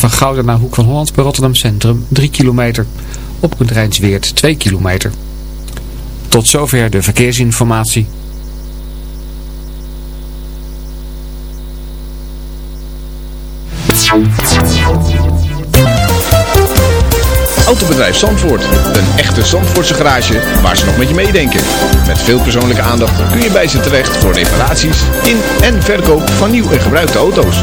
van Gouda naar Hoek van Holland bij Rotterdam Centrum 3 kilometer. Op Rijnsweert 2 kilometer. Tot zover de verkeersinformatie. Autobedrijf Zandvoort. Een echte Zandvoortse garage waar ze nog met je meedenken. Met veel persoonlijke aandacht kun je bij ze terecht voor reparaties in en verkoop van nieuw en gebruikte auto's.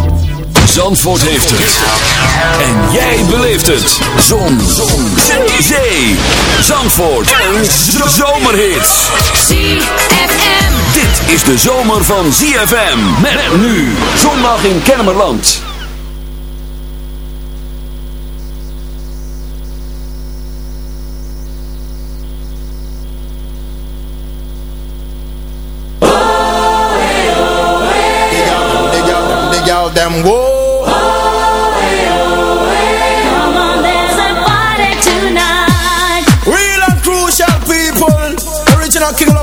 Zandvoort heeft het. En jij beleeft het. Zon. Zon. Zee. Zee. Zandvoort. Een zomerhit. ZFM. Dit is de zomer van ZFM. Met nu. Zondag in Kennemerland. Them whoa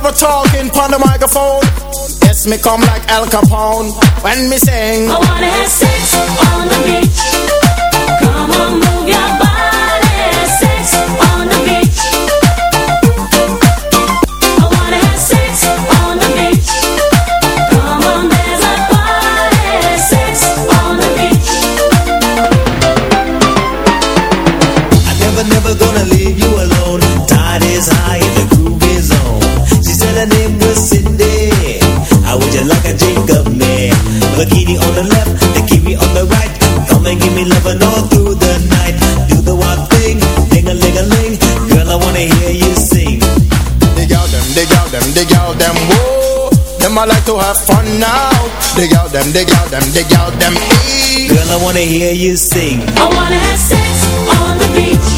lover talking on the microphone. Yes, me come like Al Capone when me sing. I wanna have sex on the beach. Bikini on the left, the kiwi on the right. Come and give me loving all through the night. Do the one thing, ding a ling a ling. Girl, I wanna hear you sing. Dig out them, dig out them, dig out them, whoa. Them I like to have fun now. Dig out them, dig out them, dig out them, ee. Girl, I wanna hear you sing. I wanna have sex on the beach.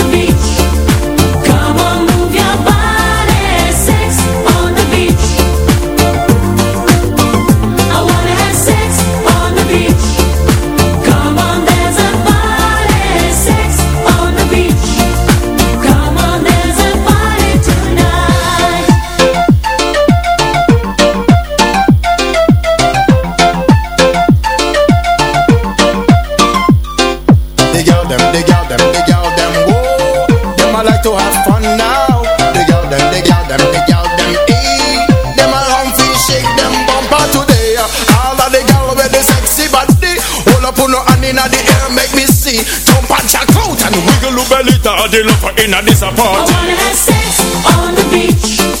the lover in a this I wanna have sex on the beach.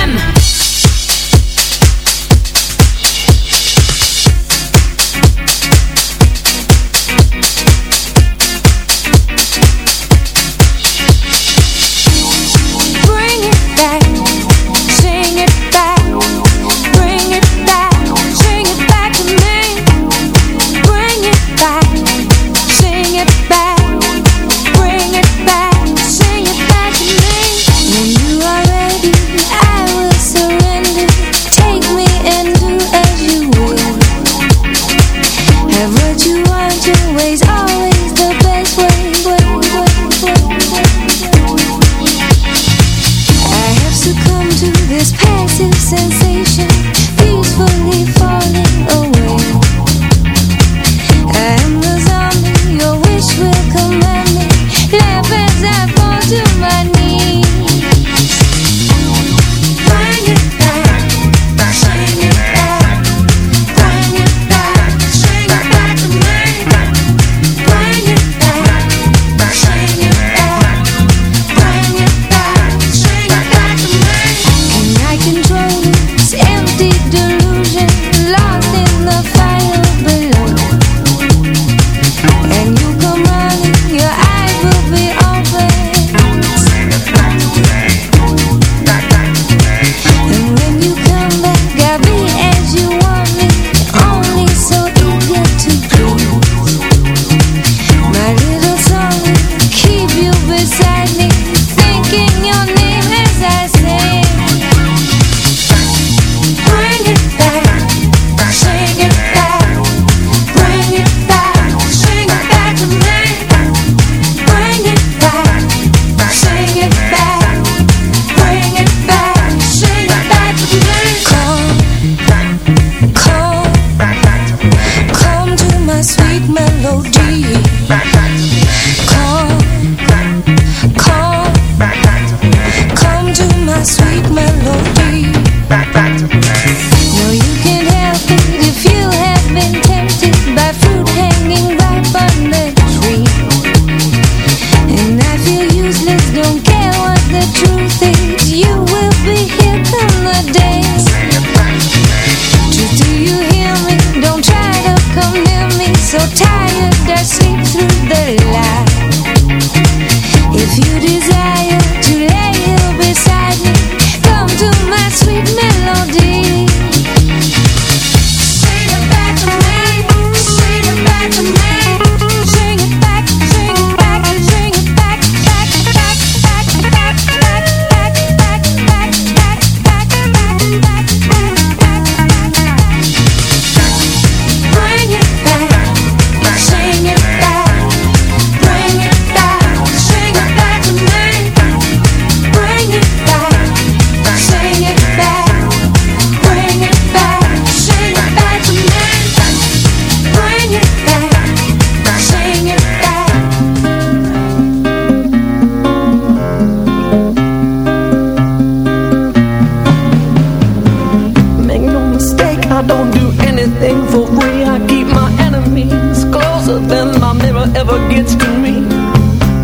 everything for free I keep my enemies closer than my mirror ever gets to me.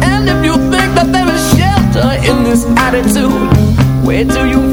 And if you think that there is shelter in this attitude Where do you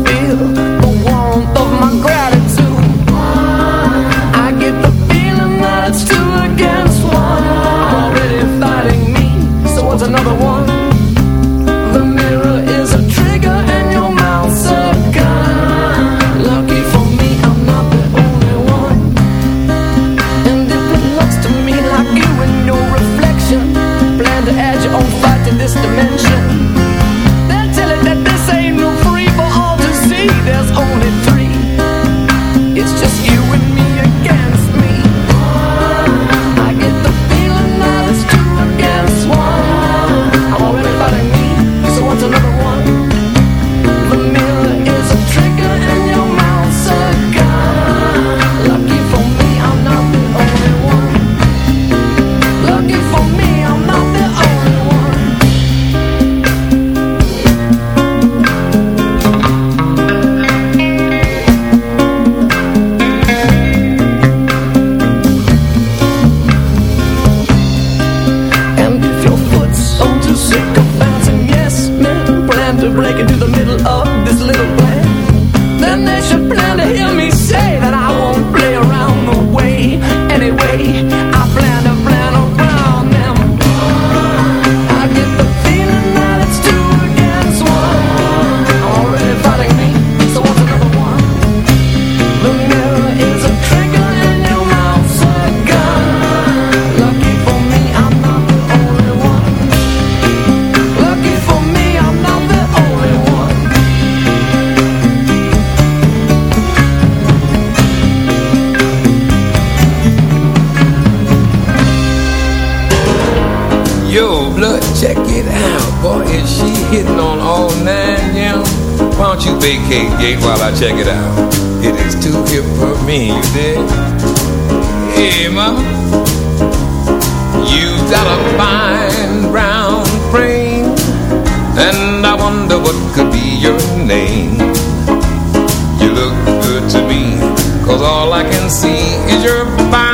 vacate gate while I check it out? It is too hip for me, you dig? Hey, mama. You got a fine brown frame, and I wonder what could be your name. You look good to me, cause all I can see is your fine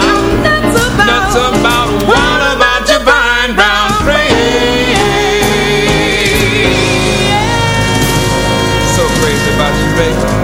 about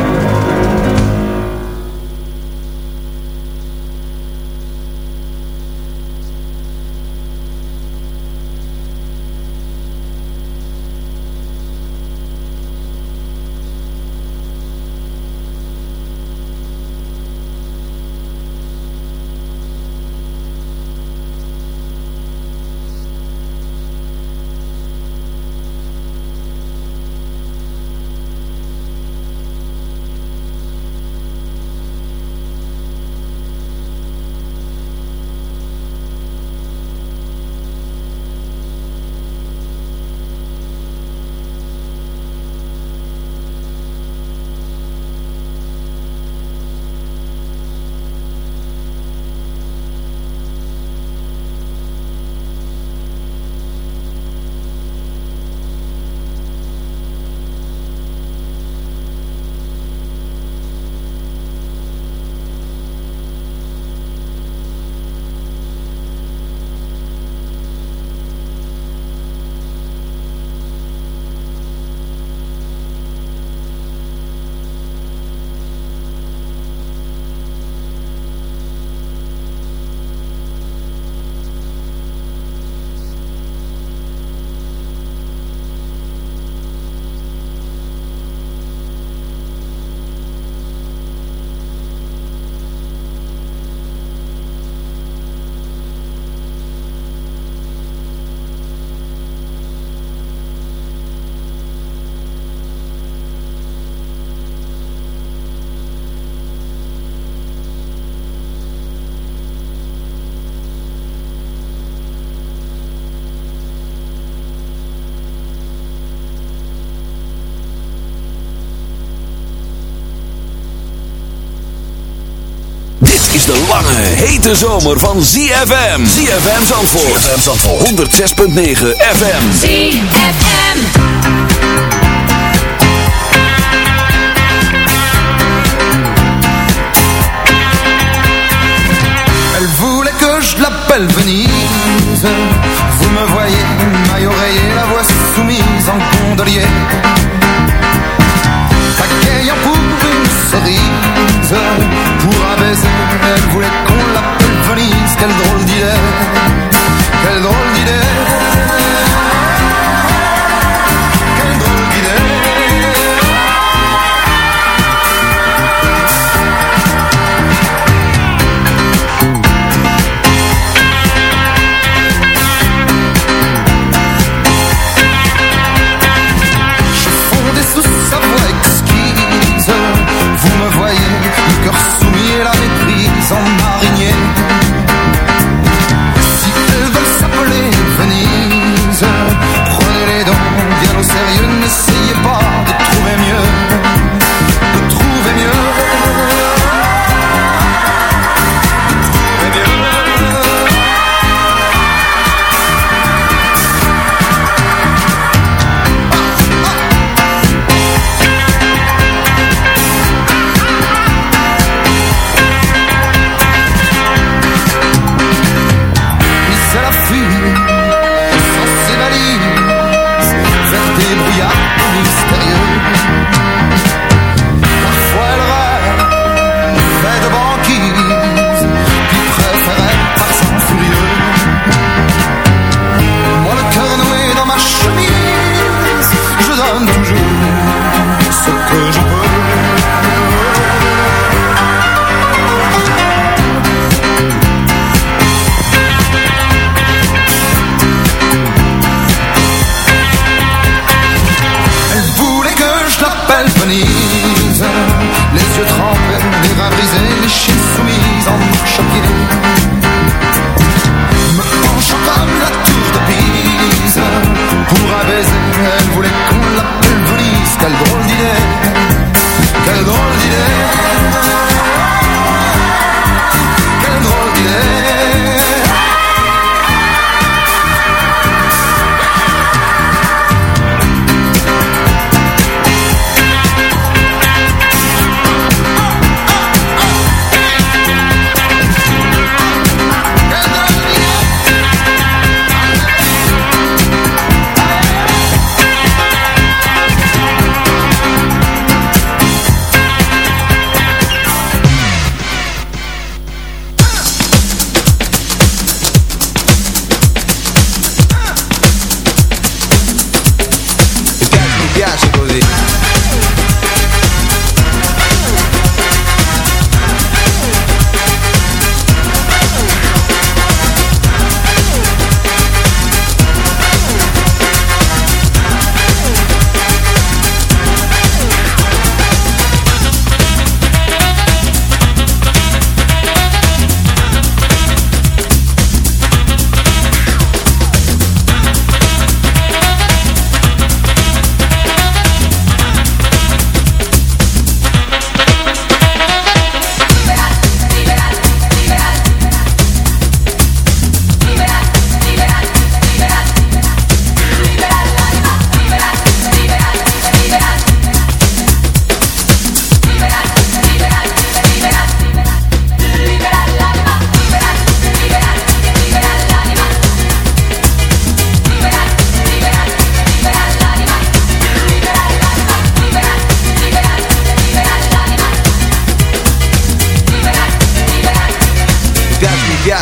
hete zomer van ZFM. ZFM Zandvoort. ZFM Zandvoort. 106.9 FM. ZFM. Elle voulait que je l'appelle Venise. Vous me voyez, maille oreiller, la voix soumise en gondolier. buscando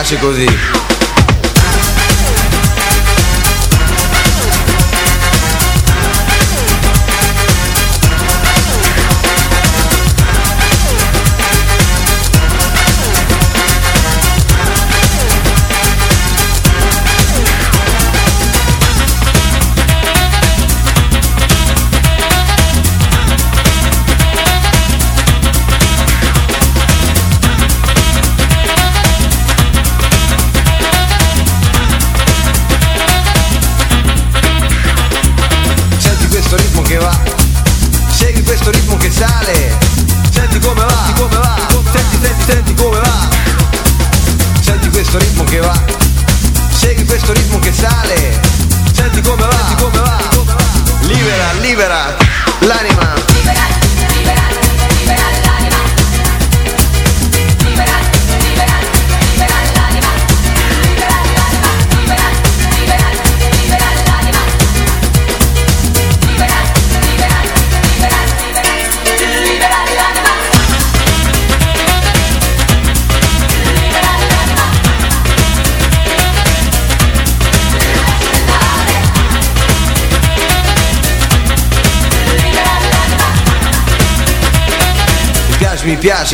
piace così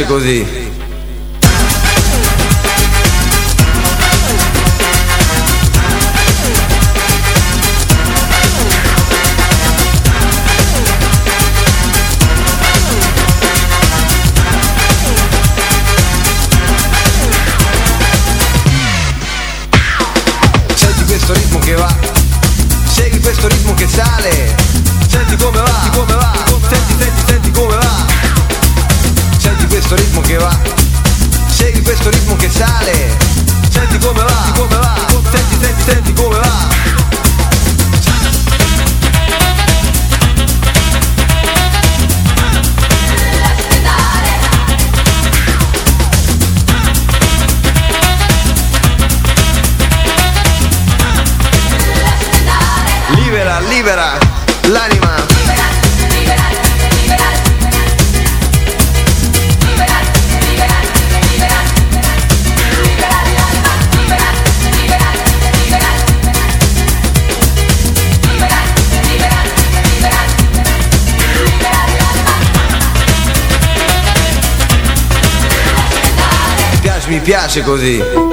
nasce così. piace così.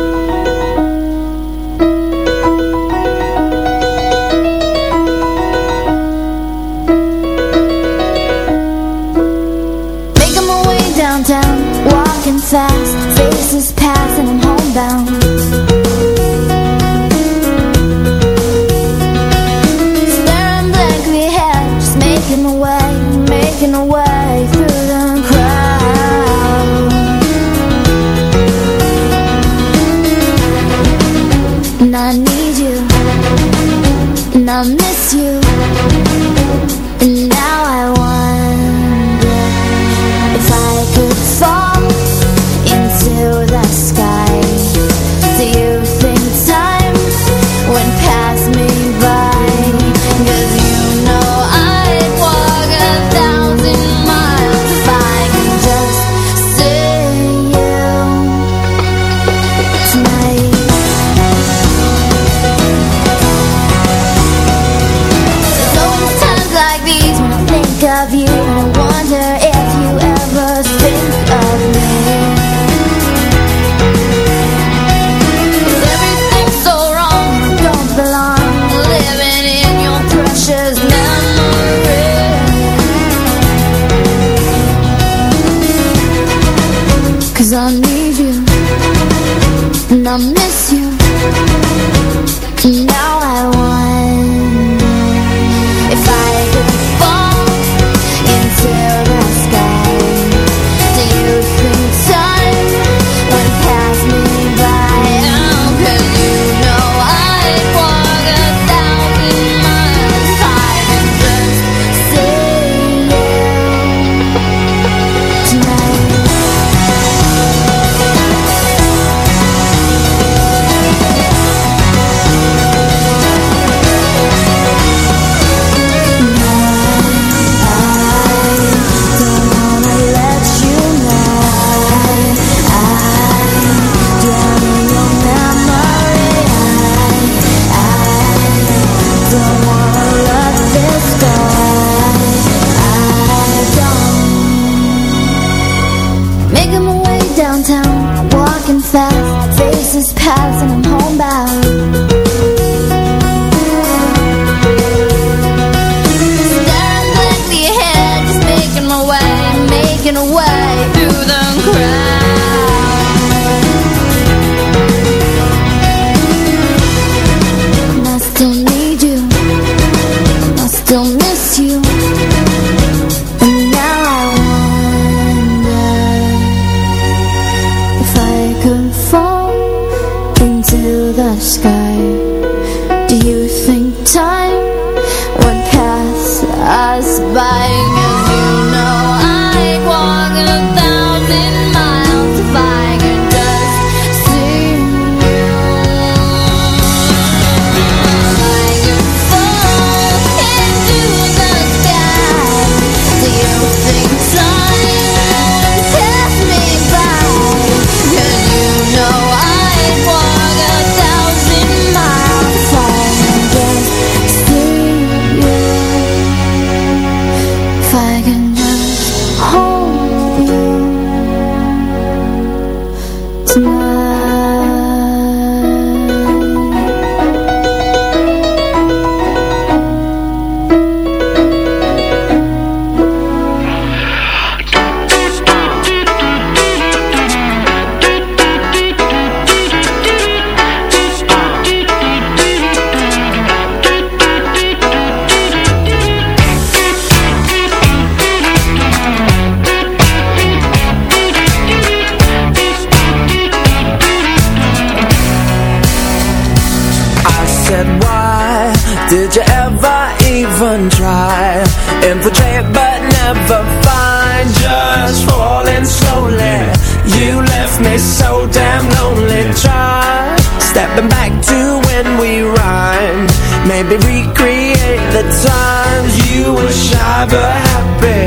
ever happy.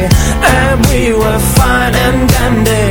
And we were fine and dandy.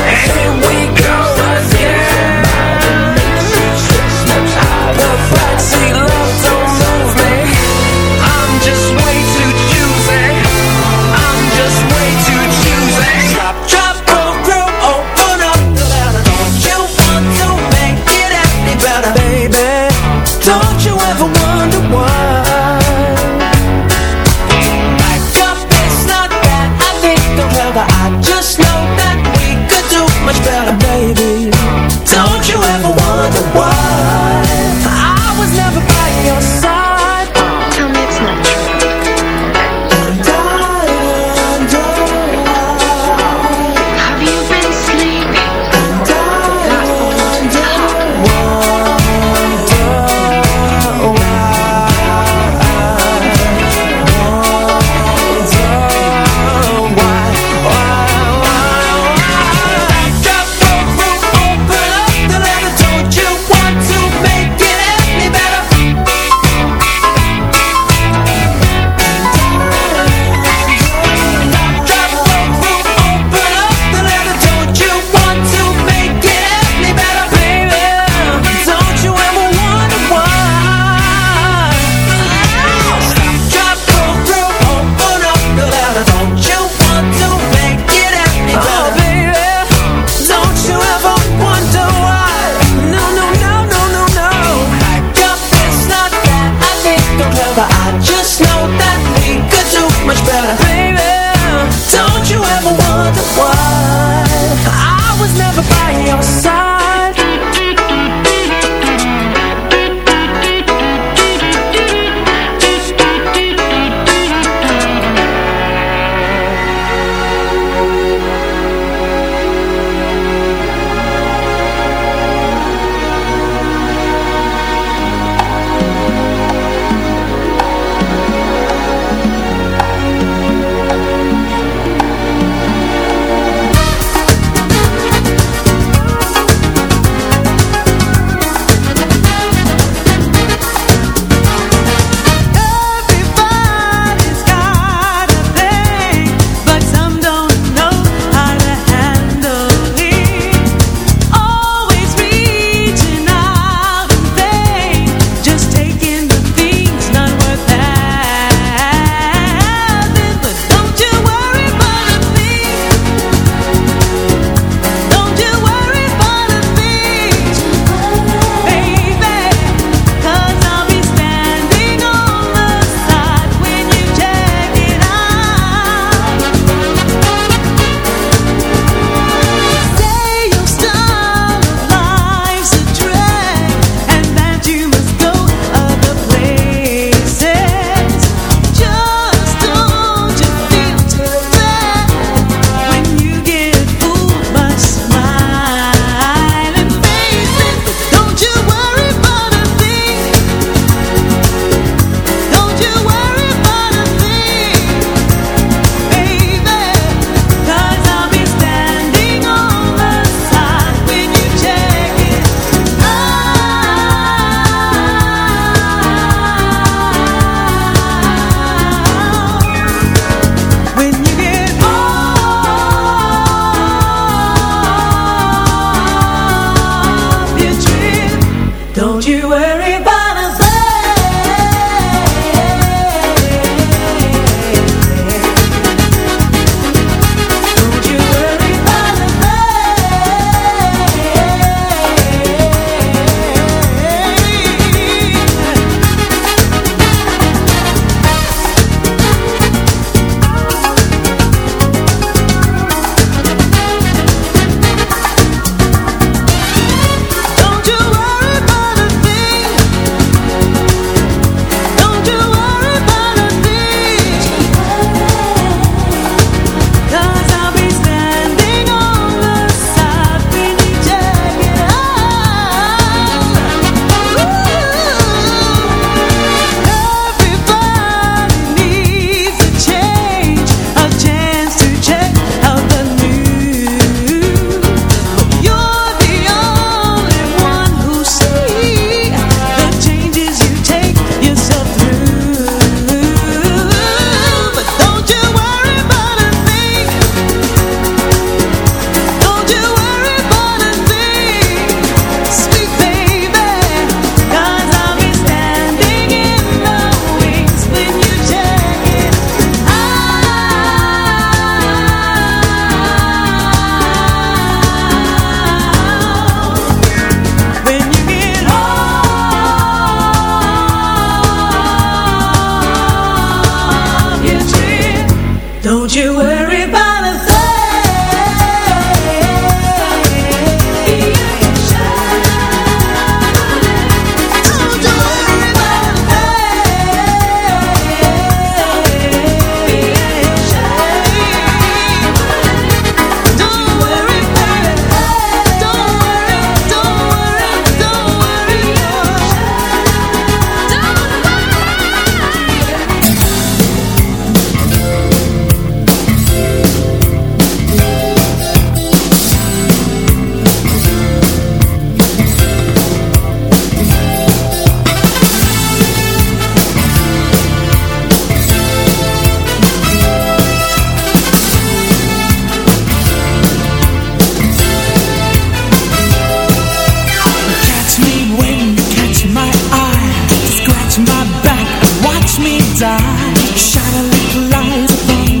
Shine a little light upon me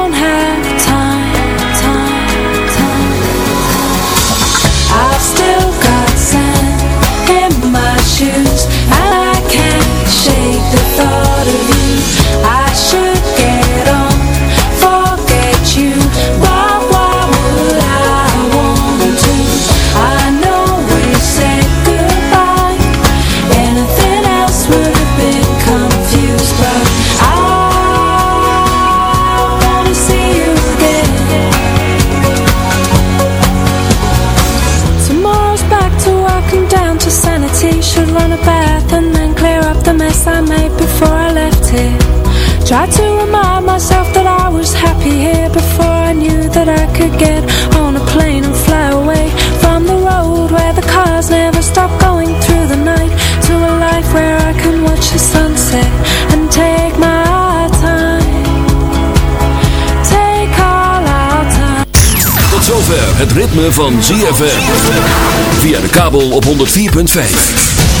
Tried to remind myself that I was happy here Before I knew that I could get on a plane and fly away From the road where the cars never stop going through the night To a life where I can watch the sunset and take my time Take all our time Tot zover het ritme van ZFM. Via de kabel op 104.5.